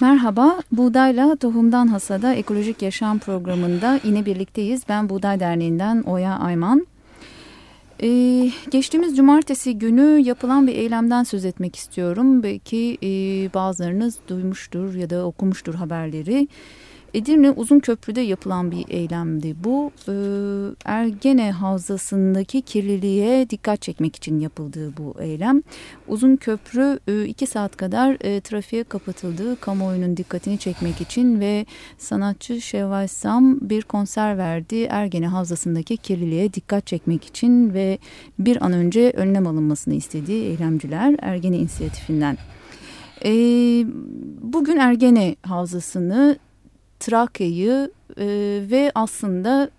Merhaba, Buğdayla Tohumdan Hasada Ekolojik Yaşam programında yine birlikteyiz. Ben Buğday Derneği'nden Oya Ayman. Ee, geçtiğimiz cumartesi günü yapılan bir eylemden söz etmek istiyorum. Belki e, bazılarınız duymuştur ya da okumuştur haberleri. Edirne Uzun Köprü'de yapılan bir eylemdi bu. Ee, Ergene Havzası'ndaki kirliliğe dikkat çekmek için yapıldığı bu eylem. Uzun Köprü e, iki saat kadar e, trafiğe kapatıldığı kamuoyunun dikkatini çekmek için ve sanatçı Şevval Sam bir konser verdi. Ergene Havzası'ndaki kirliliğe dikkat çekmek için ve bir an önce önlem alınmasını istediği eylemciler Ergene inisiyatifinden. E, bugün Ergene Havzası'nı Trakya'yı e, ve aslında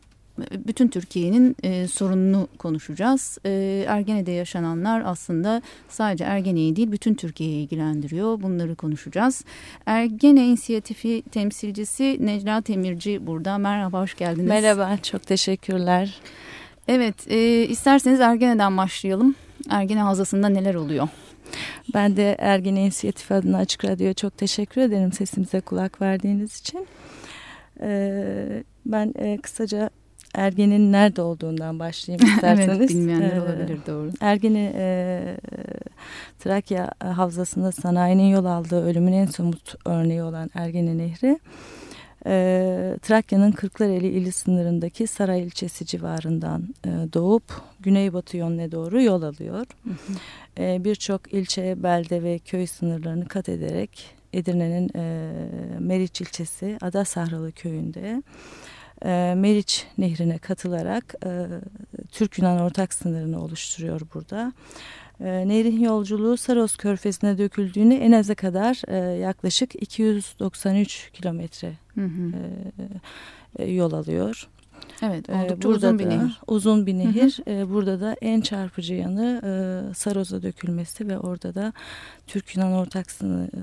bütün Türkiye'nin e, sorununu konuşacağız. E, Ergene'de yaşananlar aslında sadece Ergene'yi değil bütün Türkiye'yi ilgilendiriyor. Bunları konuşacağız. Ergene inisiyatifi temsilcisi Necla Temirci burada. Merhaba, hoş geldiniz. Merhaba, çok teşekkürler. Evet, e, isterseniz Ergene'den başlayalım. Ergene Havzası'nda neler oluyor? Ben de Ergene İnisiyatifi adına Açık Radyo'ya çok teşekkür ederim sesimize kulak verdiğiniz için. Ee, ben e, kısaca Ergen'in nerede olduğundan başlayayım isterseniz. evet bilmeyenler ee, olabilir doğru. Ergen'i e, Trakya Havzası'nda sanayinin yol aldığı ölümün en somut örneği olan Ergene Nehri. E, Trakya'nın Kırklareli ili sınırındaki Saray ilçesi civarından e, doğup güneybatı yönüne doğru yol alıyor. E, Birçok ilçe, belde ve köy sınırlarını kat ederek Edirne'nin e, Meriç ilçesi Ada Sahralı köyünde e, Meriç nehrine katılarak e, Türk-Yunan ortak sınırını oluşturuyor burada. E, nehrin yolculuğu Saros Körfezi'ne döküldüğünü en aza kadar e, yaklaşık 293 kilometre yol alıyor. Evet, ee, oldukça burada uzun bir nehir. Uzun bir nehir. Hı hı. Burada da en çarpıcı yanı e, Saros'a dökülmesi ve orada da Türk-Yunan ortak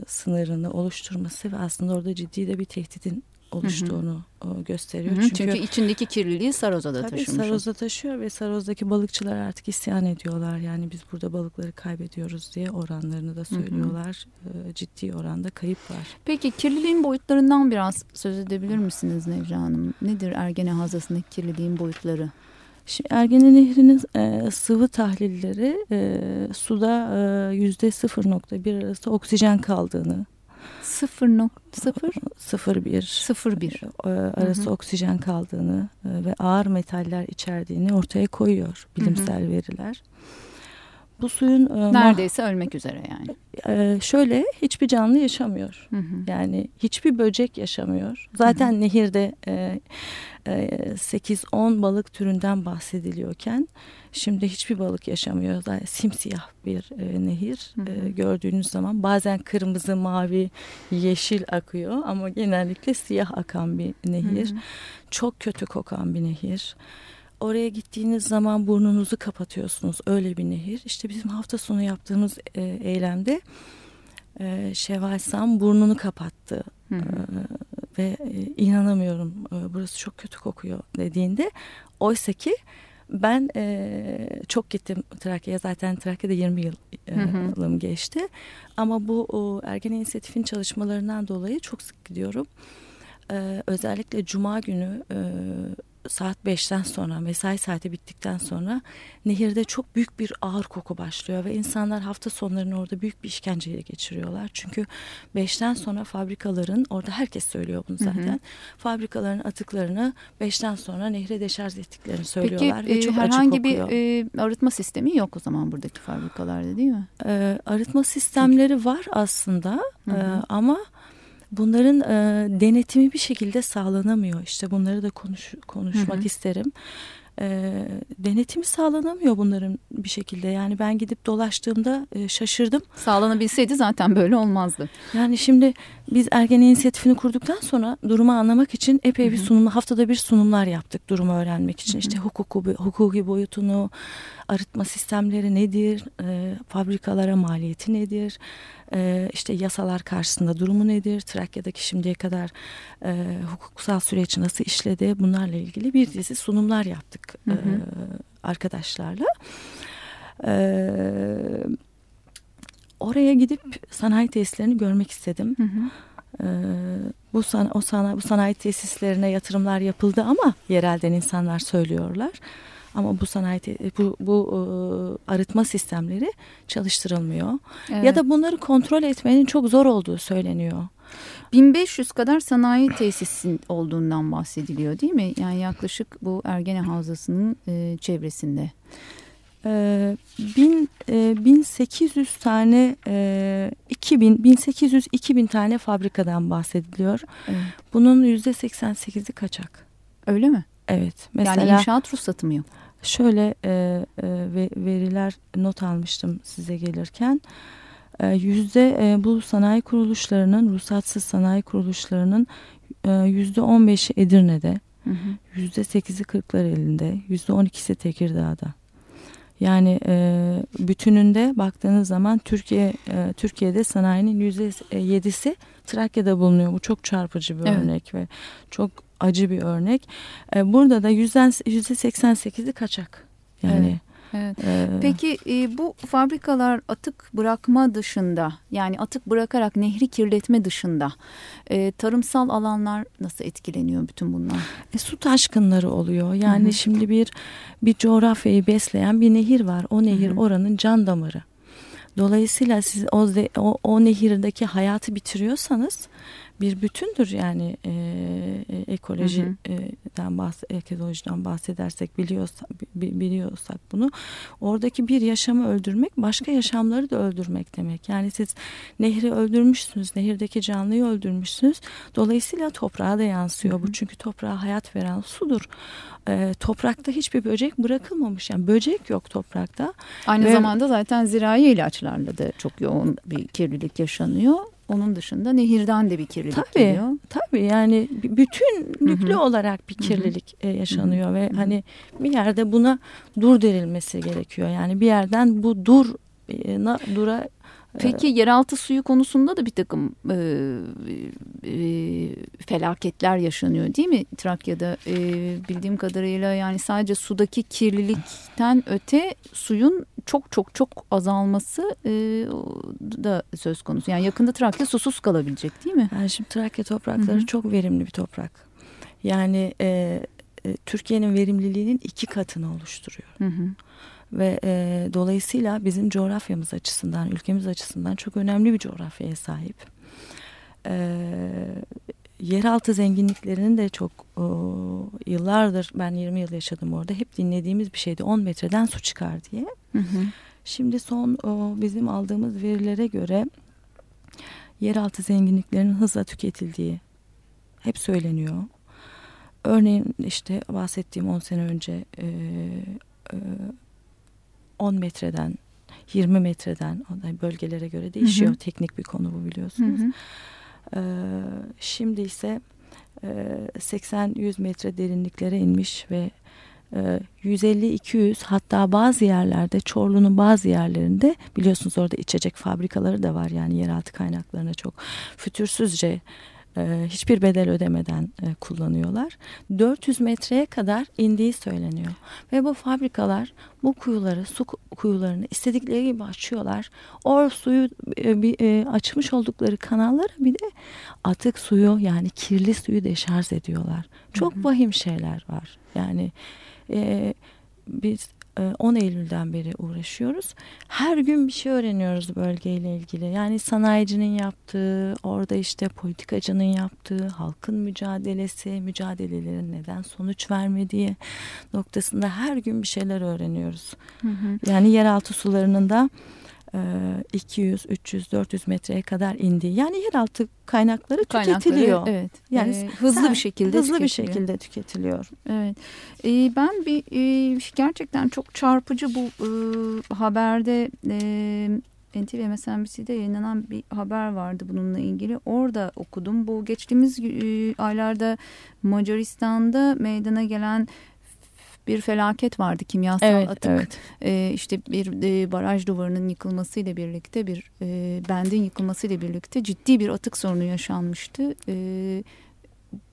sınırını oluşturması ve aslında orada ciddi de bir tehditin oluştuğunu hı hı. gösteriyor. Hı hı. Çünkü, Çünkü içindeki kirliliği Saroza'da tabii taşımış. Saroz'a taşıyor ve Saroz'daki balıkçılar artık isyan ediyorlar. Yani biz burada balıkları kaybediyoruz diye oranlarını da söylüyorlar. Hı hı. Ciddi oranda kayıp var. Peki kirliliğin boyutlarından biraz söz edebilir misiniz Nevra Hanım? Nedir Ergene Havzası'ndaki kirliliğin boyutları? Şimdi Ergene Nehri'nin e, sıvı tahlilleri e, suda yüzde e, 0.1 arası oksijen kaldığını 0.0 01 01 arası hı hı. oksijen kaldığını e, ve ağır metaller içerdiğini ortaya koyuyor bilimsel hı hı. veriler. Bu suyun e, neredeyse ölmek üzere yani. E, şöyle hiçbir canlı yaşamıyor. Hı hı. Yani hiçbir böcek yaşamıyor. Zaten hı hı. nehirde 8-10 balık türünden bahsediliyorken Şimdi hiçbir balık yaşamıyor. Zaten simsiyah bir e, nehir hı hı. E, gördüğünüz zaman bazen kırmızı, mavi, yeşil akıyor ama genellikle siyah akan bir nehir. Hı hı. Çok kötü kokan bir nehir. Oraya gittiğiniz zaman burnunuzu kapatıyorsunuz. Öyle bir nehir. İşte bizim hafta sonu yaptığımız e, eylemde e, Şevval Sam burnunu kapattı. Hı hı. E, ve e, inanamıyorum e, burası çok kötü kokuyor dediğinde oysa ki ben e, çok gittim Trakya'ya zaten Trakya'da 20 yıl, yılım geçti. Ama bu o, Ergen İnisiyatif'in çalışmalarından dolayı çok sık gidiyorum. E, özellikle Cuma günü e, saat 5'ten sonra mesai saati bittikten sonra nehirde çok büyük bir ağır koku başlıyor ve insanlar hafta sonlarını orada büyük bir işkenceyle geçiriyorlar. Çünkü 5'ten sonra fabrikaların orada herkes söylüyor bunu zaten. Hı hı. Fabrikaların atıklarını 5'ten sonra nehre deşarj ettiklerini söylüyorlar Peki, ve çok e, herhangi bir e, arıtma sistemi yok o zaman buradaki fabrikalarda değil mi? E, arıtma sistemleri var aslında hı hı. E, ama bunların e, denetimi bir şekilde sağlanamıyor. İşte bunları da konuş, konuşmak hı hı. isterim. E, denetimi sağlanamıyor bunların bir şekilde. Yani ben gidip dolaştığımda e, şaşırdım. Sağlanabilseydi zaten böyle olmazdı. Yani şimdi biz Ergen İnisiyatifi'ni kurduktan sonra durumu anlamak için epey bir sunum, haftada bir sunumlar yaptık durumu öğrenmek için. Hı hı. İşte hukuku, hukuki boyutunu, arıtma sistemleri nedir, e, fabrikalara maliyeti nedir, e, işte yasalar karşısında durumu nedir, Trakya'daki şimdiye kadar e, hukuksal süreç nasıl işledi bunlarla ilgili bir dizi sunumlar yaptık hı hı. E, arkadaşlarla. E, oraya gidip sanayi tesislerini görmek istedim. Hı hı. e, bu san, o sana, bu sanayi tesislerine yatırımlar yapıldı ama yerelden insanlar söylüyorlar. Ama bu sanayi bu bu e, arıtma sistemleri çalıştırılmıyor. Evet. Ya da bunları kontrol etmenin çok zor olduğu söyleniyor. 1500 kadar sanayi tesisin olduğundan bahsediliyor değil mi? Yani yaklaşık bu Ergene Havzası'nın e, çevresinde. Ee, bin, e, 1800 tane e, 2000 1800 2000 tane fabrikadan bahsediliyor. Evet. Bunun yüzde 88'i kaçak. Öyle mi? Evet. Mesela, yani inşaat ruhsatı mı yok? Şöyle e, e, veriler not almıştım size gelirken. E, yüzde e, bu sanayi kuruluşlarının, ruhsatsız sanayi kuruluşlarının e, yüzde 15'i Edirne'de, yüzde 8'i Kırklareli'nde, yüzde 12'si Tekirdağ'da. Yani e, bütününde baktığınız zaman Türkiye e, Türkiye'de sanayinin yüzde yedisi Trakya'da bulunuyor. Bu çok çarpıcı bir evet. örnek ve çok acı bir örnek. E, burada da yüzden yüzde seksen sekizi kaçak. Yani evet. Evet. Ee, Peki e, bu fabrikalar atık bırakma dışında yani atık bırakarak nehri kirletme dışında e, tarımsal alanlar nasıl etkileniyor bütün bunlar? E, su taşkınları oluyor. Yani Hı -hı. şimdi bir bir coğrafyayı besleyen bir nehir var. O nehir Hı -hı. oranın can damarı. Dolayısıyla siz o, o, o nehirdeki hayatı bitiriyorsanız bir bütündür yani e, e, ekolojiden bahs ekolojiden bahsedersek biliyorsak biliyorsak bunu oradaki bir yaşamı öldürmek başka yaşamları da öldürmek demek. Yani siz nehri öldürmüşsünüz, nehirdeki canlıyı öldürmüşsünüz. Dolayısıyla toprağa da yansıyor hı hı. bu çünkü toprağa hayat veren sudur. E, toprakta hiçbir böcek bırakılmamış yani böcek yok toprakta. Aynı Ve, zamanda zaten zirai ilaçlarla da çok yoğun bir kirlilik yaşanıyor. Onun dışında nehirden de bir kirlilik tabii, geliyor. Tabii yani bütünlüklü Hı-hı. olarak bir kirlilik Hı-hı. E, yaşanıyor Hı-hı. ve hani bir yerde buna dur denilmesi gerekiyor. Yani bir yerden bu dur dura Peki yeraltı suyu konusunda da bir takım e, e, felaketler yaşanıyor değil mi Trakya'da? E, bildiğim kadarıyla yani sadece sudaki kirlilikten öte suyun çok çok çok azalması e, da söz konusu. Yani yakında Trakya susuz kalabilecek değil mi? Yani şimdi Trakya toprakları Hı -hı. çok verimli bir toprak. Yani e, e, Türkiye'nin verimliliğinin iki katını oluşturuyor. Hı hı ve e, dolayısıyla bizim coğrafyamız açısından, ülkemiz açısından çok önemli bir coğrafyaya sahip. E, yeraltı zenginliklerinin de çok e, yıllardır ben 20 yıl yaşadım orada hep dinlediğimiz bir şeydi 10 metreden su çıkar diye. Hı hı. Şimdi son e, bizim aldığımız verilere göre yeraltı zenginliklerinin hızla tüketildiği hep söyleniyor. Örneğin işte bahsettiğim 10 sene önce e, e, 10 metreden 20 metreden o da bölgelere göre değişiyor. Hı hı. Teknik bir konu bu biliyorsunuz. Hı hı. Ee, şimdi ise e, 80-100 metre derinliklere inmiş ve e, 150-200 hatta bazı yerlerde Çorlu'nun bazı yerlerinde biliyorsunuz orada içecek fabrikaları da var yani yeraltı kaynaklarına çok fütursuzca e, hiçbir bedel ödemeden e, kullanıyorlar. 400 metreye kadar indiği söyleniyor. Ve bu fabrikalar bu kuyuları, su kuyularını istedikleri gibi açıyorlar. O suyu e, bir, açmış oldukları kanallara bir de atık suyu yani kirli suyu deşarj ediyorlar. Çok hı hı. vahim şeyler var. Yani e, biz 10 e, Eylül'den beri uğraşıyoruz. Her gün bir şey öğreniyoruz bölgeyle ilgili. Yani sanayicinin yaptığı, orada işte politikacının yaptığı, halkın mücadelesi, mücadelelerin neden sonuç vermediği noktasında her gün bir şeyler öğreniyoruz. Hı hı. Yani yeraltı sularının da 200, 300, 400 metreye kadar indi. Yani yeraltı kaynakları, kaynakları tüketiliyor. Evet. Yani ee, hızlı bir şekilde hızlı bir şekilde tüketiliyor. Evet. Ee, ben bir e, gerçekten çok çarpıcı bu e, haberde e, NTV MSNBC'de yayınlanan bir haber vardı bununla ilgili. Orada okudum. Bu geçtiğimiz e, aylarda Macaristan'da meydana gelen bir felaket vardı kimyasal evet, atık evet. E, işte bir e, baraj duvarının yıkılmasıyla birlikte bir e, bendin yıkılmasıyla birlikte ciddi bir atık sorunu yaşanmıştı. E,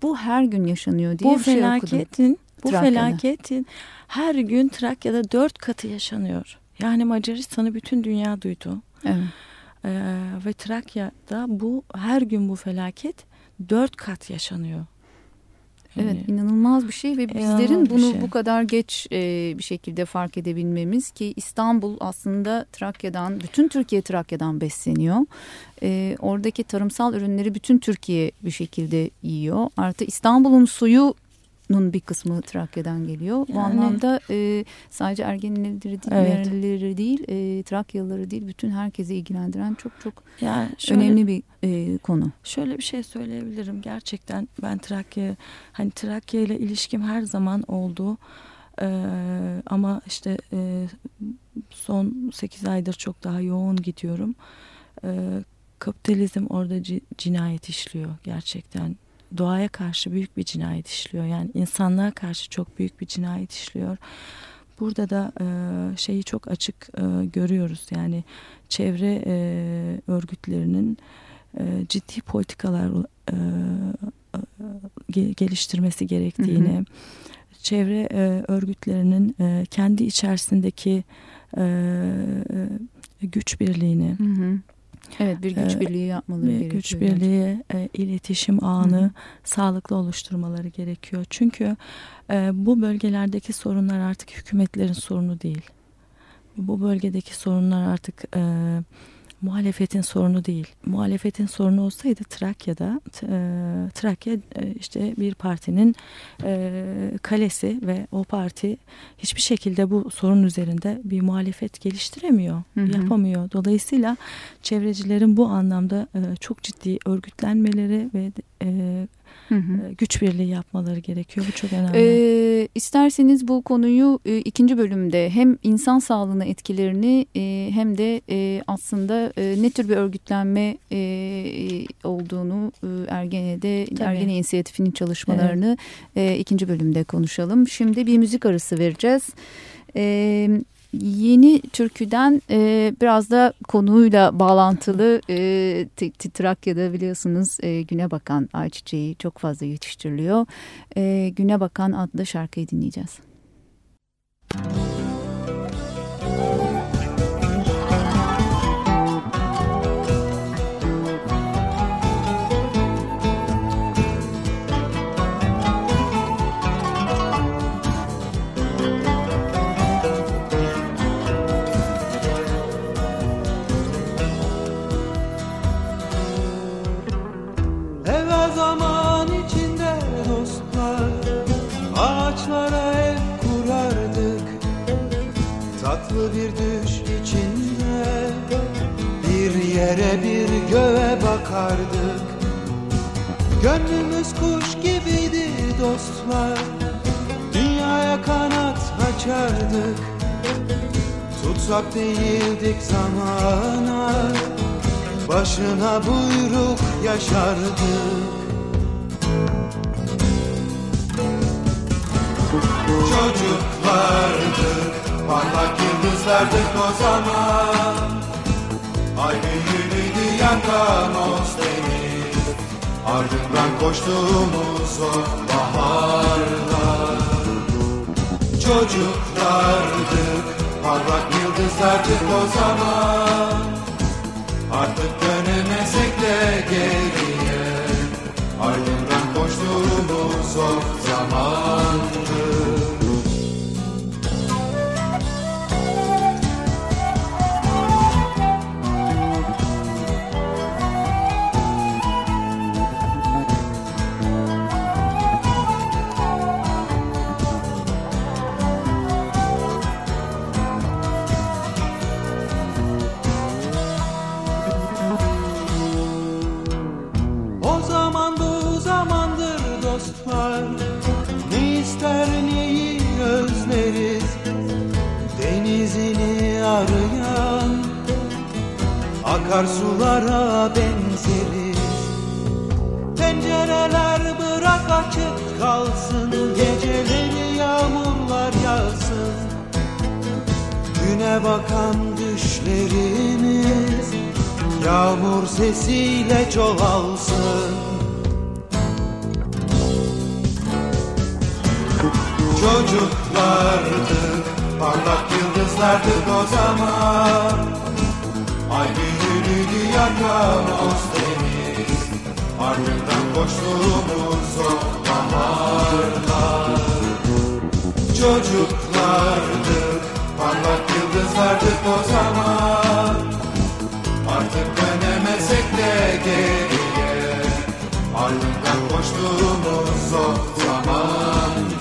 bu her gün yaşanıyor diye bu bir şey felaketin, Bu Trakya'da. felaketin her gün Trakya'da dört katı yaşanıyor. Yani Macaristan'ı bütün dünya duydu. Evet. E, ve Trakya'da bu her gün bu felaket dört kat yaşanıyor. Evet inanılmaz bir şey ve bizlerin bunu şey. bu kadar geç e, bir şekilde fark edebilmemiz ki İstanbul aslında Trakya'dan bütün Türkiye Trakya'dan besleniyor. E, oradaki tarımsal ürünleri bütün Türkiye bir şekilde yiyor. Artı İstanbul'un suyu nun bir kısmı Trakya'dan geliyor. Yani, Bu anlamda e, sadece Ergenileri değil, evet. yerlileri değil, e, Trakyalıları değil, bütün herkesi ilgilendiren çok çok yani şöyle, önemli bir e, konu. Şöyle bir şey söyleyebilirim. Gerçekten ben Trakya, hani Trakya ile ilişkim her zaman oldu. Ee, ama işte e, son 8 aydır çok daha yoğun gidiyorum. Ee, kapitalizm orada cinayet işliyor gerçekten doğaya karşı büyük bir cinayet işliyor. Yani insanlığa karşı çok büyük bir cinayet işliyor. Burada da e, şeyi çok açık e, görüyoruz. Yani çevre e, örgütlerinin e, ciddi politikalar e, e, geliştirmesi gerektiğini, hı hı. çevre e, örgütlerinin e, kendi içerisindeki e, güç birliğini, hı hı Evet bir güç ee, birliği yapmaları bir gerekiyor. Güç birliği, e, iletişim ağını Hı-hı. sağlıklı oluşturmaları gerekiyor. Çünkü e, bu bölgelerdeki sorunlar artık hükümetlerin sorunu değil. Bu bölgedeki sorunlar artık e, muhalefetin sorunu değil. Muhalefetin sorunu olsaydı Trakya'da e, Trakya e, işte bir partinin e, kalesi ve o parti hiçbir şekilde bu sorun üzerinde bir muhalefet geliştiremiyor, hı hı. yapamıyor. Dolayısıyla çevrecilerin bu anlamda e, çok ciddi örgütlenmeleri ve e, Hı hı. güç birliği yapmaları gerekiyor. Bu çok önemli. Ee, isterseniz bu konuyu e, ikinci bölümde hem insan sağlığına etkilerini e, hem de e, aslında e, ne tür bir örgütlenme e, olduğunu e, Ergene'de Tabii. Ergene İnisiyatifi'nin çalışmalarını evet. e, ikinci bölümde konuşalım. Şimdi bir müzik arası vereceğiz. Evet yeni türküden e, biraz da konuyla bağlantılı e, Trakya'da biliyorsunuz e, Güne Bakan ayçiçeği çok fazla yetiştiriliyor. E, Güne Bakan adlı şarkıyı dinleyeceğiz. Müzik bir düş içinde Bir yere bir göğe bakardık. Gönlümüz kuş gibiydi dostlar Dünyaya kanat açardık. Tutsak değildik zamana Başına buyruk yaşardık. Çocuklardık Parlak yıldızlardık o zaman. Ay büyülüydü yakamoz deniz Ardından koştuğumuz o baharlar. Çocuklardık Parlak yıldızlardık o zaman akarsulara benzeriz Pencereler bırak açık kalsın Geceleri yağmurlar yağsın. Güne bakan düşlerimiz Yağmur sesiyle çoğalsın. Çocuklardık, parlak yıldızlardık o zaman. Ay Sevgi yakamoz deniz. Ardından koştuğumuz o damarlar Çocuklardık Parlak yıldızlardık o zaman. Artık dönemesek de geriye. Ardından koştuğumuz o zamandı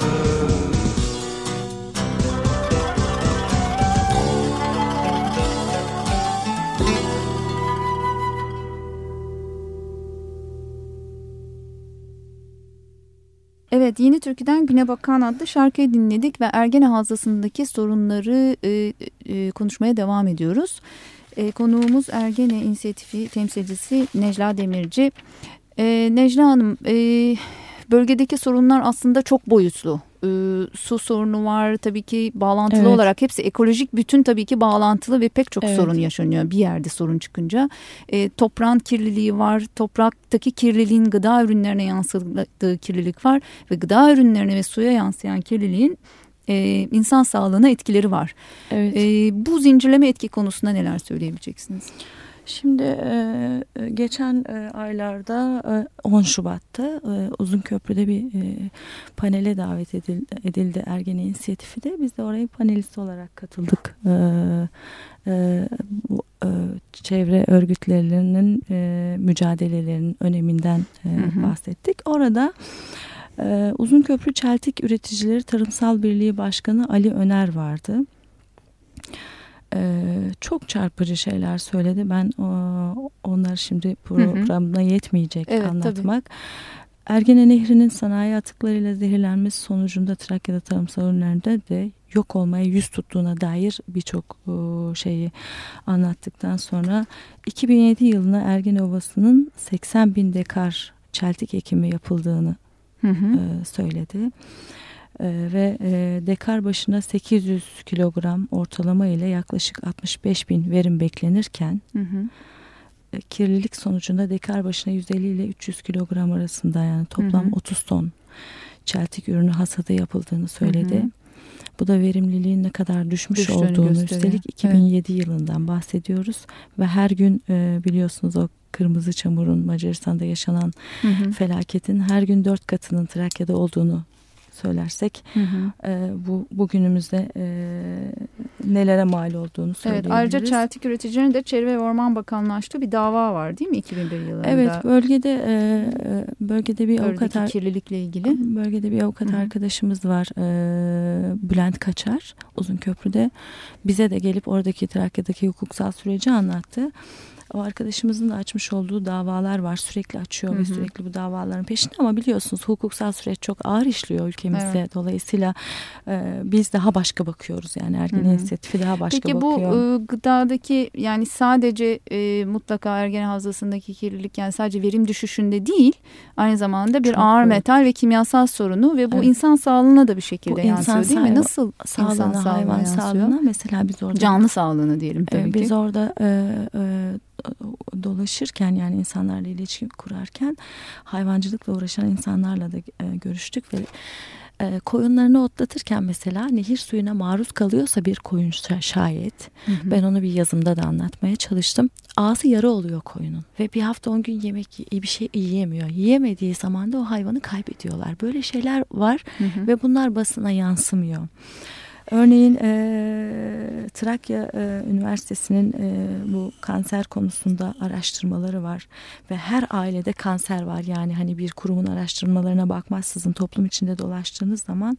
Evet Yeni Türkü'den Güne Bakan adlı şarkıyı dinledik ve Ergene Havzası'ndaki sorunları e, e, konuşmaya devam ediyoruz. E, konuğumuz Ergene İnisiyatifi temsilcisi Necla Demirci. E, Necla Hanım e, bölgedeki sorunlar aslında çok boyutlu. E, su sorunu var tabii ki bağlantılı Evet. olarak hepsi ekolojik bütün tabii ki bağlantılı ve pek çok Evet. sorun yaşanıyor bir yerde sorun çıkınca. E, toprağın kirliliği var, topraktaki kirliliğin gıda ürünlerine yansıdığı kirlilik var ve gıda ürünlerine ve suya yansıyan kirliliğin e, insan sağlığına etkileri var. Evet. E, bu zincirleme etki konusunda neler söyleyebileceksiniz? Şimdi e, e, geçen e, aylarda e, 10 Şubat'ta e, Uzunköprü'de bir e, panele davet edildi, edildi Ergene İnisiyatifi de. Biz de oraya panelist olarak katıldık. E, e, bu e, çevre örgütlerinin e, mücadelelerinin öneminden e, Hı hı. bahsettik. Orada e, Uzunköprü Çeltik Üreticileri Tarımsal Birliği Başkanı Ali Öner vardı. Ee, çok çarpıcı şeyler söyledi. Ben o, onları şimdi programda yetmeyecek Evet, anlatmak. Ergene Nehri'nin sanayi atıklarıyla zehirlenmesi sonucunda Trakya'da tarımsal ürünlerde de yok olmaya yüz tuttuğuna dair birçok e, şeyi anlattıktan sonra 2007 yılına Ergene Ovası'nın 80 bin dekar çeltik ekimi yapıldığını Hı hı. e, söyledi. E, ve e, dekar başına 800 kilogram ortalama ile yaklaşık 65 bin verim beklenirken Hı hı. e, kirlilik sonucunda dekar başına 150 ile 300 kilogram arasında yani toplam Hı hı. 30 ton çeltik ürünü hasadı yapıldığını söyledi. Hı hı. Bu da verimliliğin ne kadar düşmüş Düştüğünü olduğunu gösteriyor. üstelik 2007 yılından bahsediyoruz ve her gün e, biliyorsunuz o kırmızı çamurun Macaristan'da yaşanan Hı hı. felaketin her gün dört katının Trakya'da olduğunu söylersek Hı hı. e, bu bugünümüzde e, nelere mal olduğunu Evet, söyleyebiliriz. ayrıca çeltik üreticilerinin de Çevre ve Orman Bakanlığı açtığı bir dava var değil mi 2001 yılında? Evet bölgede e, e, bölgede bir avukat kirlilikle ilgili. bölgede bir avukat Hı hı. arkadaşımız var e, Bülent Kaçar Uzunköprü'de bize de gelip oradaki Trakya'daki hukuksal süreci anlattı. O arkadaşımızın da açmış olduğu davalar var. Sürekli açıyor Hı ve sürekli bu davaların peşinde ama biliyorsunuz hukuksal süreç çok ağır işliyor ülkemizde. Evet. Dolayısıyla e, biz daha başka bakıyoruz. Yani Ergen. İnisiyatifi daha başka Peki bu bakıyor. e, gıdadaki yani sadece e, mutlaka ergen havzasındaki kirlilik yani sadece verim düşüşünde değil aynı zamanda bir Çok ağır doğru. metal ve kimyasal sorunu ve bu Evet. insan sağlığına da bir şekilde Bu yansıyor insan değil mi? Nasıl insan Sağlığına, sağlığına hayvan yansıyor? sağlığına mesela biz orada Canlı sağlığına diyelim tabii Ee, ki. Biz orada e, e, dolaşırken yani insanlarla ilişki kurarken hayvancılıkla uğraşan insanlarla da e, görüştük ve e, koyunlarını otlatırken mesela nehir suyuna maruz kalıyorsa bir koyun şa- şayet Hı hı. ben onu bir yazımda da anlatmaya çalıştım. Ağzı yara oluyor koyunun ve bir hafta on gün yemek iyi bir şey yiyemiyor. Yiyemediği zaman da o hayvanı kaybediyorlar. Böyle şeyler var Hı hı. ve bunlar basına yansımıyor. Örneğin e, Trakya e, Üniversitesi'nin e, bu kanser konusunda araştırmaları var ve her ailede kanser var. Yani hani bir kurumun araştırmalarına bakmazsızın toplum içinde dolaştığınız zaman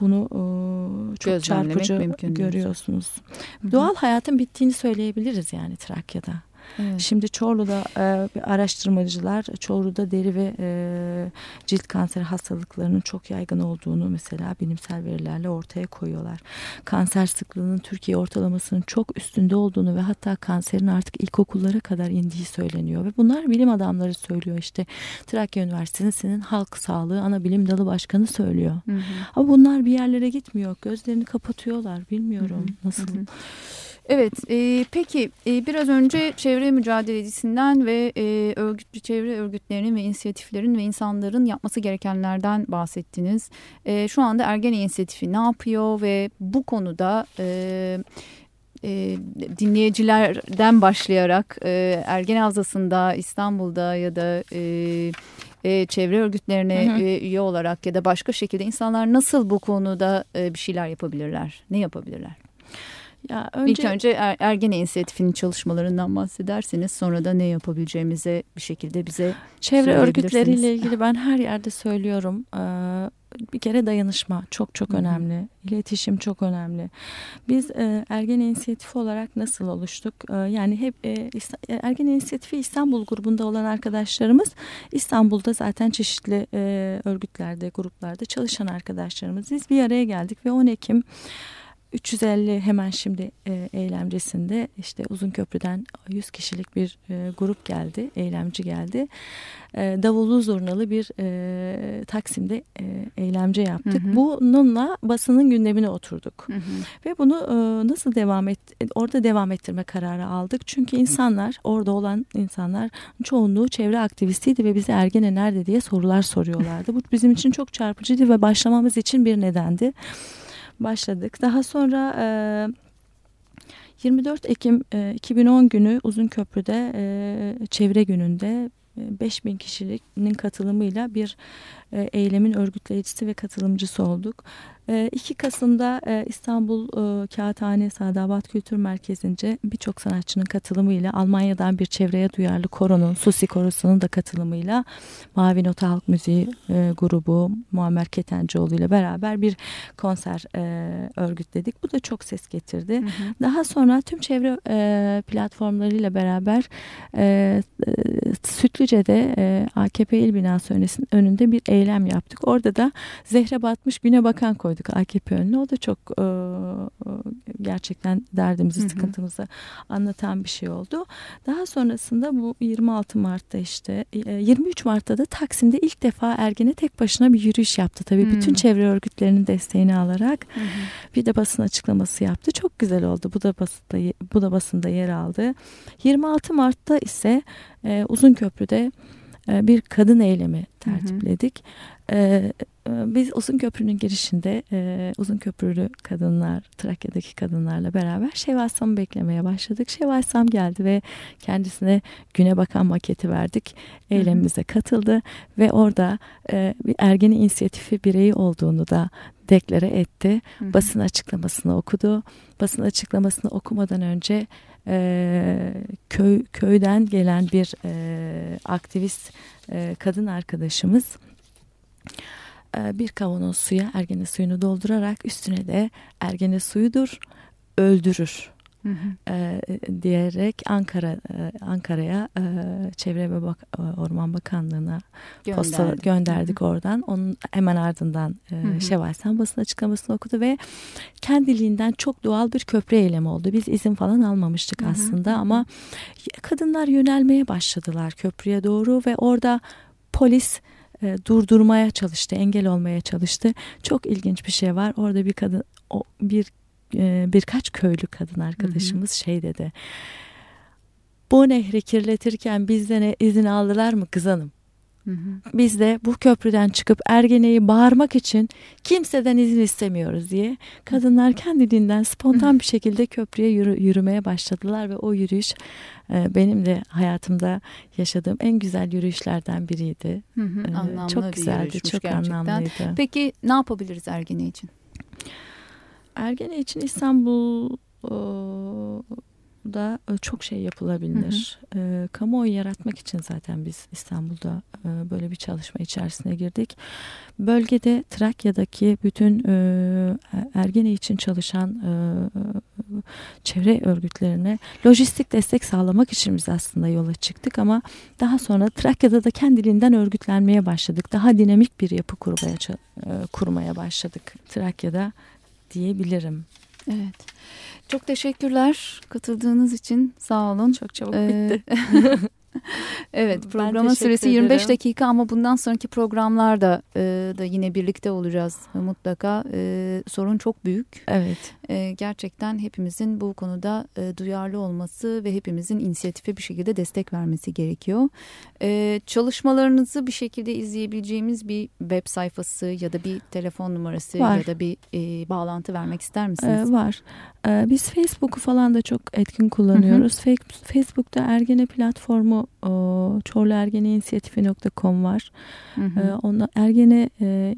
bunu e, çok Gözlemlemek çarpıcı mümkün görüyorsunuz. Hı hı. Doğal hayatın bittiğini söyleyebiliriz yani Trakya'da. Evet. Şimdi Çorlu'da e, araştırmacılar Çorlu'da deri ve e, cilt kanseri hastalıklarının çok yaygın olduğunu mesela bilimsel verilerle ortaya koyuyorlar. Kanser sıklığının Türkiye ortalamasının çok üstünde olduğunu ve hatta kanserin artık ilkokullara kadar indiği söyleniyor ve bunlar bilim adamları söylüyor işte Trakya Üniversitesi'nin halk sağlığı ana bilim dalı başkanı söylüyor. Hı hı. Ama bunlar bir yerlere gitmiyor. Gözlerini kapatıyorlar. Bilmiyorum Hı hı, nasıl. hı hı. Evet, e, peki e, biraz önce çevre mücadelecisinden ve e, örgütlü çevre örgütlerinin ve inisiyatiflerin ve insanların yapması gerekenlerden bahsettiniz. E, şu anda Ergene İnisiyatifi ne yapıyor ve bu konuda e, e, dinleyicilerden başlayarak e, Ergen Havzası'nda İstanbul'da ya da e, e, çevre örgütlerine hı hı. E, üye olarak ya da başka şekilde insanlar nasıl bu konuda e, bir şeyler yapabilirler? Ne yapabilirler? Ya önce, İlk önce er, Ergene İnisiyatifi'nin çalışmalarından bahsederseniz sonra da ne yapabileceğimize bir şekilde bize Çevre örgütleriyle ilgili ben her yerde söylüyorum. Ee, bir kere dayanışma çok çok önemli. İletişim çok önemli. Biz e, Ergen İnisiyatifi olarak nasıl oluştuk? E, yani hep e, e, Ergen İnisiyatifi İstanbul grubunda olan arkadaşlarımız İstanbul'da zaten çeşitli e, örgütlerde, gruplarda çalışan arkadaşlarımız. Biz bir araya geldik ve 10 Ekim 350 hemen şimdi e, eylemcisinde işte uzun köprüden 100 kişilik bir e, grup geldi, eylemci geldi. E, davullu zurnalı bir e, Taksim'de e, eylemci yaptık. Hı hı. Bununla basının gündemine oturduk. Hı hı. Ve bunu e, nasıl devam et orada devam ettirme kararı aldık. Çünkü insanlar orada olan insanlar çoğunluğu çevre aktivistiydi ve bize Ergene nerede diye sorular soruyorlardı. Bu bizim için çok çarpıcıydı ve başlamamız için bir nedendi başladık. Daha sonra e, 24 Ekim e, 2010 günü Uzunköprü'de e, çevre gününde 5000 kişinin katılımıyla bir e, eylemin örgütleyicisi ve katılımcısı olduk. 2 e, Kasım'da e, İstanbul Kağıthane Sadabat Kültür Merkezi'nce birçok sanatçının katılımıyla Almanya'dan bir çevreye duyarlı koronun, Susi Korosu'nun da katılımıyla Mavi Nota Halk Müziği grubu Muammer Ketencoğlu ile beraber bir konser örgütledik. Bu da çok ses getirdi. Hı hı. Daha sonra tüm çevre platformlarıyla beraber Sütlüce'de AKP il binası önünde bir eylem yaptık. Orada da zehre batmış güne bakan koyduk AKP önüne. O da çok e, gerçekten derdimizi, sıkıntımızı anlatan bir şey oldu. Daha sonrasında bu 26 Mart'ta işte 23 Mart'ta da Taksim'de ilk defa Ergen'e tek başına bir yürüyüş yaptı. Tabii hı bütün çevre örgütlerinin desteğini alarak hı bir de basın açıklaması yaptı. Çok güzel oldu. Bu da basında bu da basında yer aldı. 26 Mart'ta ise e, Uzunköprü'de e, bir kadın eylemi tertipledik. Hı hı. E, e, biz Uzun Köprü'nün girişinde Uzun Köprülü kadınlar, Trakya'daki kadınlarla beraber Şevvalsam'ı beklemeye başladık. Şevvalsam geldi ve kendisine güne bakan maketi verdik. Eylemimize katıldı ve orada bir ergeni inisiyatifi bireyi olduğunu da deklare etti. Hı hı. Basın açıklamasını okudu. Basın açıklamasını okumadan önce e, köy köyden gelen bir e, aktivist e, kadın arkadaşımız e, bir kavanoz suya ergene suyunu doldurarak üstüne de ergene suyudur öldürür Hı E, diyerek Ankara e, Ankara'ya e, Çevre ve Bak Orman Bakanlığı'na posta gönderdik hı hı. oradan. Onun hemen ardından e, hı hı. Şevval Sen basın açıklamasını okudu ve kendiliğinden çok doğal bir köprü eylemi oldu. Biz izin falan almamıştık hı hı. aslında ama kadınlar yönelmeye başladılar köprüye doğru ve orada polis e, durdurmaya çalıştı, engel olmaya çalıştı. Çok ilginç bir şey var. Orada bir kadın o bir e, birkaç köylü kadın arkadaşımız hı hı. şey dedi. Bu nehri kirletirken bizden izin aldılar mı kız hanım? Biz de bu köprüden çıkıp Ergene'yi bağırmak için kimseden izin istemiyoruz diye kadınlar kendiliğinden spontan bir şekilde köprüye yürü, yürümeye başladılar ve o yürüyüş e, benim de hayatımda yaşadığım en güzel yürüyüşlerden biriydi. Hı hı, e, anlamlı çok güzeldi, çok gerçekten. anlamlıydı. Peki ne yapabiliriz Ergene için? Ergene için İstanbul da e, çok şey yapılabilir. Hı hı. E, kamuoyu yaratmak için zaten biz İstanbul'da e, böyle bir çalışma içerisine girdik. Bölgede Trakya'daki bütün e, Ergene için çalışan e, çevre örgütlerine lojistik destek sağlamak için biz aslında yola çıktık ama daha sonra Trakya'da da kendiliğinden örgütlenmeye başladık. Daha dinamik bir yapı kurmaya kurmaya başladık Trakya'da diyebilirim. Evet. Çok teşekkürler katıldığınız için. Sağ olun. Çok çabuk ee, bitti. evet programın süresi 25 ederim. dakika ama bundan sonraki programlarda e, da yine birlikte olacağız mutlaka. E, sorun çok büyük. Evet. E, gerçekten hepimizin bu konuda e, duyarlı olması ve hepimizin inisiyatife bir şekilde destek vermesi gerekiyor. E, çalışmalarınızı bir şekilde izleyebileceğimiz bir web sayfası ya da bir telefon numarası var. ya da bir e, bağlantı vermek ister misiniz? E, var. Ee, biz Facebook'u falan da çok etkin kullanıyoruz. Hı hı. Facebook'ta Ergene platformu Çorlu Ergene İnisiyatifi.com var. Hı hı. Ee, onda Ergene e,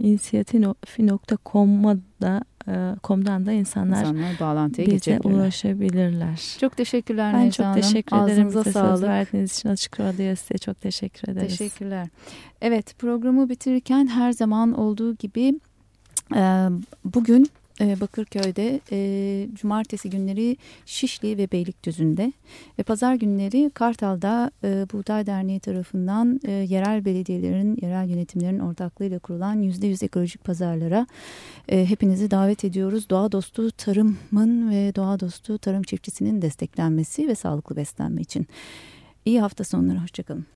da e, komdan da insanlar, insanlar bağlantıya bize ulaşabilirler. Çok teşekkürler Ben Necla çok teşekkür Hanım. ederim. Bize sağlık. söz verdiğiniz için Açık Radyo'ya size çok teşekkür ederiz. Teşekkürler. Evet programı bitirirken her zaman olduğu gibi e, bugün Bakırköy'de e, cumartesi günleri Şişli ve Beylikdüzü'nde ve pazar günleri Kartal'da e, Buğday Derneği tarafından e, yerel belediyelerin, yerel yönetimlerin ortaklığıyla kurulan %100 ekolojik pazarlara hepinizi davet ediyoruz. Doğa dostu tarımın ve doğa dostu tarım çiftçisinin desteklenmesi ve sağlıklı beslenme için. İyi hafta sonları, hoşçakalın.